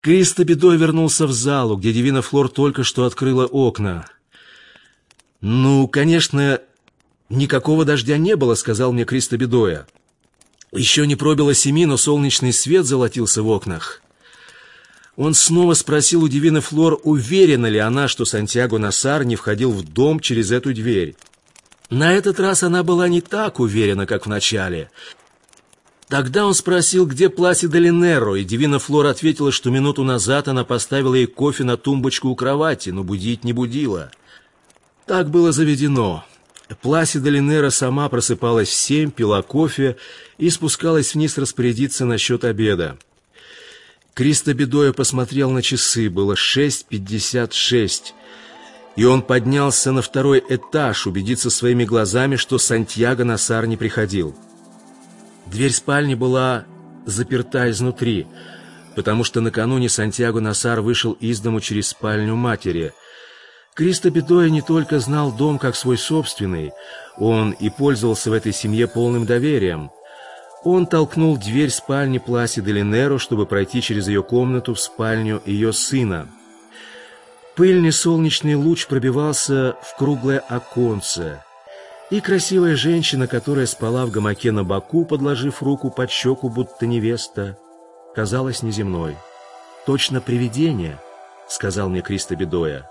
Кристо бедой вернулся в залу, где Дивина Флор только что открыла окна. «Ну, конечно, никакого дождя не было», — сказал мне Кристо Бедоя. Еще не пробило семи, но солнечный свет золотился в окнах. Он снова спросил у Дивины Флор, уверена ли она, что Сантьяго Насар не входил в дом через эту дверь. На этот раз она была не так уверена, как в начале. Тогда он спросил, где Пласида Линеро, и Дивина Флор ответила, что минуту назад она поставила ей кофе на тумбочку у кровати, но будить не будила. Так было заведено. Пласида Линера сама просыпалась в семь, пила кофе и спускалась вниз распорядиться насчет обеда. Кристо Бедоя посмотрел на часы, было шесть пятьдесят шесть, и он поднялся на второй этаж убедиться своими глазами, что Сантьяго Насар не приходил. Дверь спальни была заперта изнутри, потому что накануне Сантьяго Насар вышел из дому через спальню матери – Кристо Бедоя не только знал дом как свой собственный, он и пользовался в этой семье полным доверием. Он толкнул дверь спальни Пласи Делинеро, чтобы пройти через ее комнату в спальню ее сына. Пыльный солнечный луч пробивался в круглое оконце, и красивая женщина, которая спала в гамаке на боку, подложив руку под щеку, будто невеста, казалась неземной. «Точно привидение», — сказал мне Кристо Бедоя.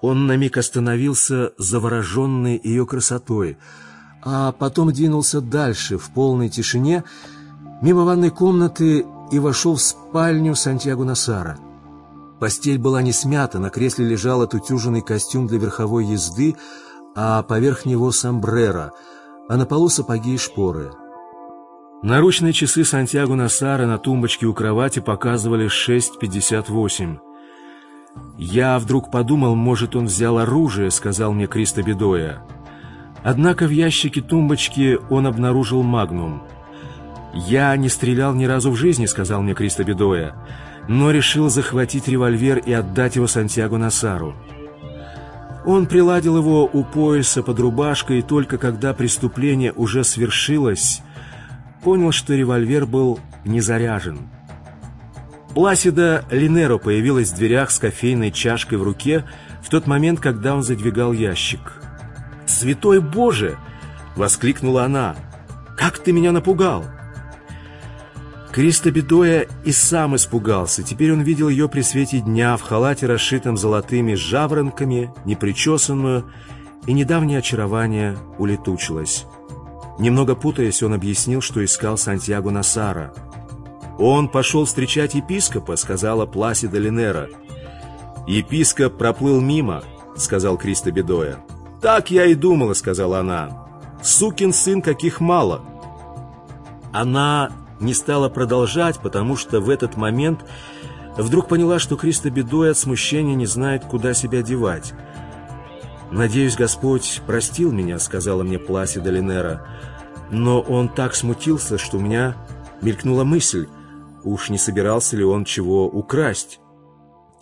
Он на миг остановился, завороженный ее красотой, а потом двинулся дальше, в полной тишине, мимо ванной комнаты и вошел в спальню Сантьяго Насара. Постель была не смята, на кресле лежал отутюженный костюм для верховой езды, а поверх него сомбреро, а на полу сапоги и шпоры. Наручные часы Сантьяго Насара на тумбочке у кровати показывали 6.58. «Я вдруг подумал, может, он взял оружие», — сказал мне Кристо Бедоя. Однако в ящике тумбочки он обнаружил магнум. «Я не стрелял ни разу в жизни», — сказал мне Кристо Бедоя, но решил захватить револьвер и отдать его Сантьяго Насару. Он приладил его у пояса под рубашкой, и только когда преступление уже свершилось, понял, что револьвер был не заряжен. Пласида Линеро появилась в дверях с кофейной чашкой в руке в тот момент, когда он задвигал ящик. «Святой Боже!» — воскликнула она. «Как ты меня напугал!» Кристо Бедоя и сам испугался. Теперь он видел ее при свете дня в халате, расшитом золотыми жаворонками, непричесанную, и недавнее очарование улетучилось. Немного путаясь, он объяснил, что искал Сантьяго Насара — «Он пошел встречать епископа», — сказала Пласида Линера. «Епископ проплыл мимо», — сказал Кристо Бедоя. «Так я и думала», — сказала она. «Сукин сын, каких мало». Она не стала продолжать, потому что в этот момент вдруг поняла, что Кристо Бедоя от смущения не знает, куда себя девать. «Надеюсь, Господь простил меня», — сказала мне Пласида Линера. «Но он так смутился, что у меня мелькнула мысль — Уж не собирался ли он чего украсть?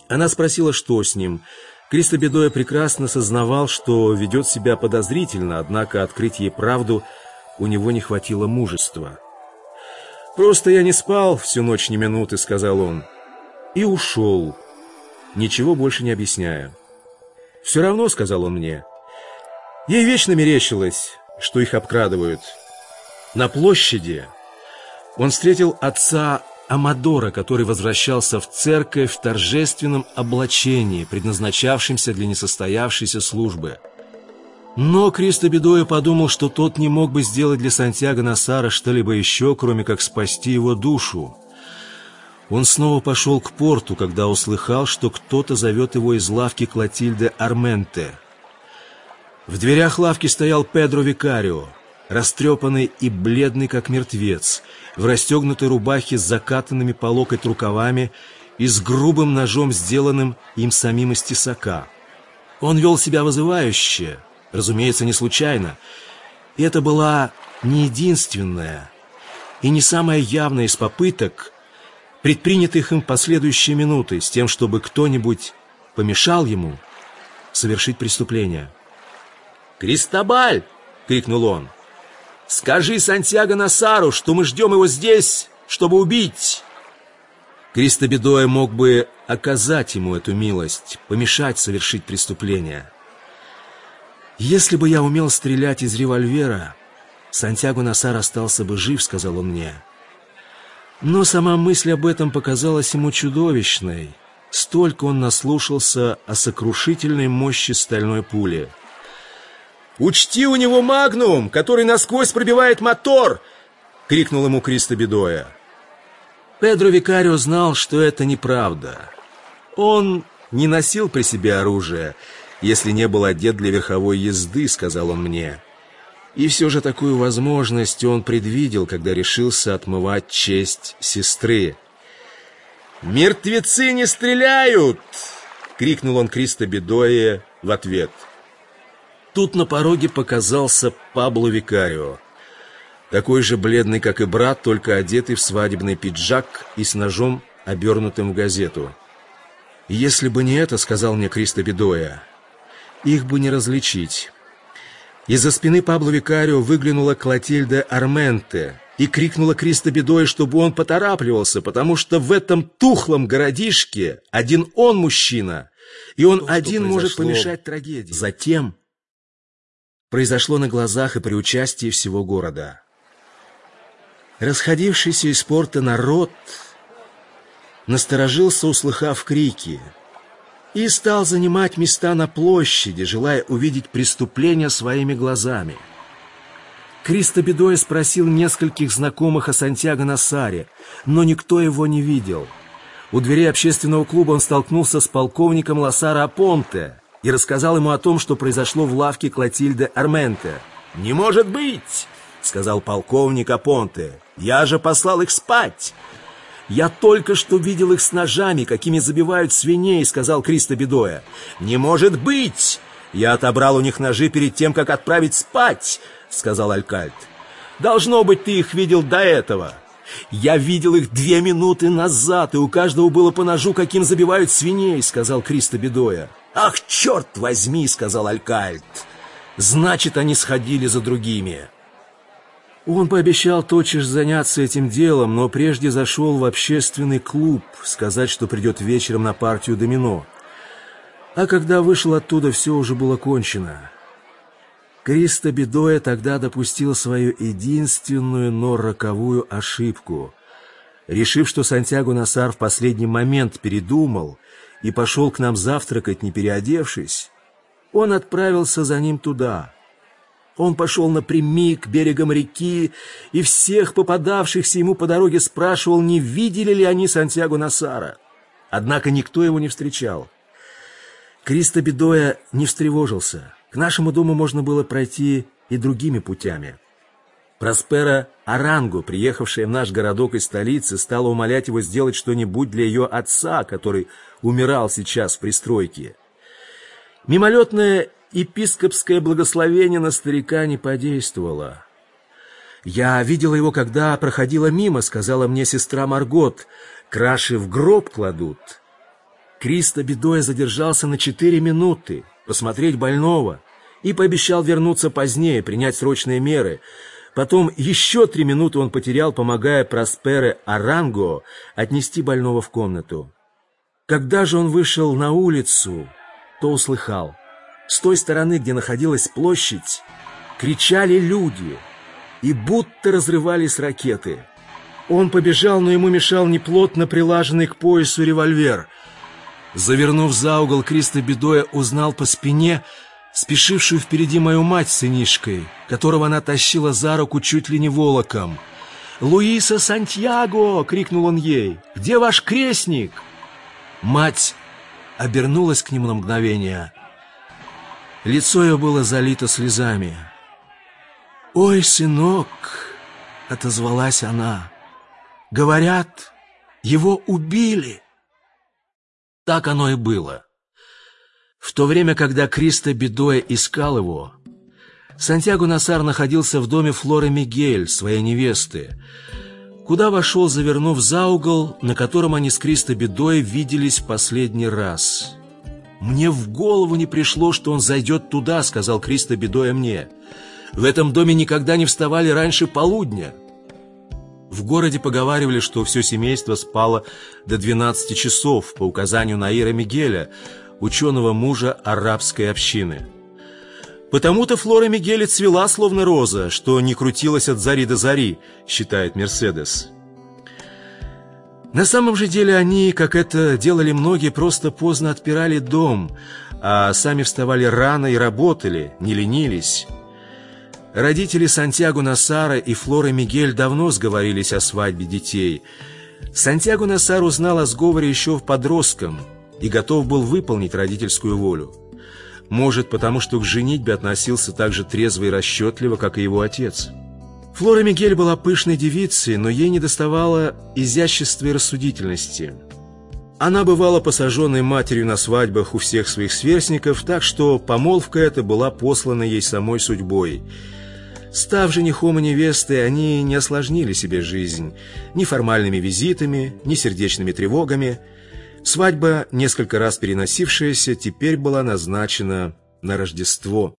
Она спросила, что с ним. Кристо Бедоя прекрасно сознавал, что ведет себя подозрительно, однако открыть ей правду у него не хватило мужества. «Просто я не спал всю ночь ни минуты», — сказал он. И ушел, ничего больше не объясняя. «Все равно», — сказал он мне, — «ей вечно мерещилось, что их обкрадывают». На площади он встретил отца Амадора, который возвращался в церковь в торжественном облачении, предназначавшемся для несостоявшейся службы. Но Кристо Бедоя подумал, что тот не мог бы сделать для Сантьяго Насара что-либо еще, кроме как спасти его душу. Он снова пошел к порту, когда услыхал, что кто-то зовет его из лавки Клотильды Арменте. В дверях лавки стоял Педро Викарио растрепанный и бледный, как мертвец, в расстегнутой рубахе с закатанными по локоть рукавами и с грубым ножом, сделанным им самим из тесака. Он вел себя вызывающе, разумеется, не случайно. Это была не единственная и не самая явная из попыток, предпринятых им последующие минуты, с тем, чтобы кто-нибудь помешал ему совершить преступление. «Кристобаль!» — крикнул он. Скажи Сантьяго Насару, что мы ждем его здесь, чтобы убить!» Кристобедоя мог бы оказать ему эту милость, помешать совершить преступление. «Если бы я умел стрелять из револьвера, Сантьяго Насар остался бы жив», — сказал он мне. Но сама мысль об этом показалась ему чудовищной. Столько он наслушался о сокрушительной мощи стальной пули. «Учти, у него магнум, который насквозь пробивает мотор!» — крикнул ему Кристо Бедоя. Педро Викарио знал, что это неправда. Он не носил при себе оружие, если не был одет для верховой езды, сказал он мне. И все же такую возможность он предвидел, когда решился отмывать честь сестры. «Мертвецы не стреляют!» — крикнул он Кристо Бедое в ответ. Тут на пороге показался Пабло Викарио. Такой же бледный, как и брат, только одетый в свадебный пиджак и с ножом, обернутым в газету. «Если бы не это, — сказал мне Кристо Бедоя, — их бы не различить». Из-за спины Пабло Викарио выглянула Клотильда Арменте и крикнула Кристо Бедоя, чтобы он поторапливался, потому что в этом тухлом городишке один он мужчина, и он То, один может помешать трагедии. Затем произошло на глазах и при участии всего города. Расходившийся из порта народ насторожился, услыхав крики, и стал занимать места на площади, желая увидеть преступление своими глазами. Кристо Бедоя спросил нескольких знакомых о Сантьяго Насаре, но никто его не видел. У дверей общественного клуба он столкнулся с полковником Лосара Апонте и рассказал ему о том, что произошло в лавке Клотильды Арменте. «Не может быть!» — сказал полковник Апонте. «Я же послал их спать!» «Я только что видел их с ножами, какими забивают свиней», — сказал Кристо Бедоя. «Не может быть! Я отобрал у них ножи перед тем, как отправить спать», — сказал Алькальд. «Должно быть, ты их видел до этого». «Я видел их две минуты назад, и у каждого было по ножу, каким забивают свиней», — сказал Кристо Бедоя. «Ах, черт возьми!» — сказал Алькальд. «Значит, они сходили за другими». Он пообещал тотчас заняться этим делом, но прежде зашел в общественный клуб сказать, что придет вечером на партию домино. А когда вышел оттуда, все уже было кончено. Кристо Бедоя тогда допустил свою единственную, но роковую ошибку. Решив, что Сантьяго Насар в последний момент передумал и пошел к нам завтракать, не переодевшись, он отправился за ним туда — он пошел напрямик к берегам реки и всех попадавшихся ему по дороге спрашивал, не видели ли они Сантьяго Насара. Однако никто его не встречал. Кристо Бедоя не встревожился. К нашему дому можно было пройти и другими путями. Проспера Аранго, приехавшая в наш городок из столицы, стала умолять его сделать что-нибудь для ее отца, который умирал сейчас в пристройке. Мимолетное епископское благословение на старика не подействовало. «Я видела его, когда проходила мимо», — сказала мне сестра Маргот. «Краши в гроб кладут». Кристо Бедоя задержался на четыре минуты посмотреть больного и пообещал вернуться позднее, принять срочные меры. Потом еще три минуты он потерял, помогая Проспере Аранго отнести больного в комнату. Когда же он вышел на улицу, то услыхал. С той стороны, где находилась площадь, кричали люди, и будто разрывались ракеты. Он побежал, но ему мешал неплотно прилаженный к поясу револьвер. Завернув за угол, Кристо Бедоя узнал по спине спешившую впереди мою мать с сынишкой, которого она тащила за руку чуть ли не волоком. «Луиса Сантьяго!» — крикнул он ей. «Где ваш крестник?» Мать обернулась к нему на мгновение — Лицо ее было залито слезами. «Ой, сынок!» — отозвалась она. «Говорят, его убили!» Так оно и было. В то время, когда Кристо Бедоя искал его, Сантьяго Насар находился в доме Флоры Мигель, своей невесты, куда вошел, завернув за угол, на котором они с Кристо Бедоей виделись в последний раз. «Мне в голову не пришло, что он зайдет туда», — сказал Кристо Бедоя мне. «В этом доме никогда не вставали раньше полудня». В городе поговаривали, что все семейство спало до 12 часов по указанию Наира Мигеля, ученого мужа арабской общины. Потому-то Флора Мигеля цвела, словно роза, что не крутилась от зари до зари, считает Мерседес. На самом же деле они, как это делали многие, просто поздно отпирали дом, а сами вставали рано и работали, не ленились. Родители Сантьяго Насара и Флоры Мигель давно сговорились о свадьбе детей. Сантьяго Насар узнал о сговоре еще в подростком и готов был выполнить родительскую волю. Может, потому что к женитьбе относился так же трезво и расчетливо, как и его отец. Флора Мигель была пышной девицей, но ей недоставало изящества и рассудительности. Она бывала посаженной матерью на свадьбах у всех своих сверстников, так что помолвка эта была послана ей самой судьбой – Став женихом и невестой, они не осложнили себе жизнь ни формальными визитами, ни сердечными тревогами. Свадьба, несколько раз переносившаяся, теперь была назначена на Рождество.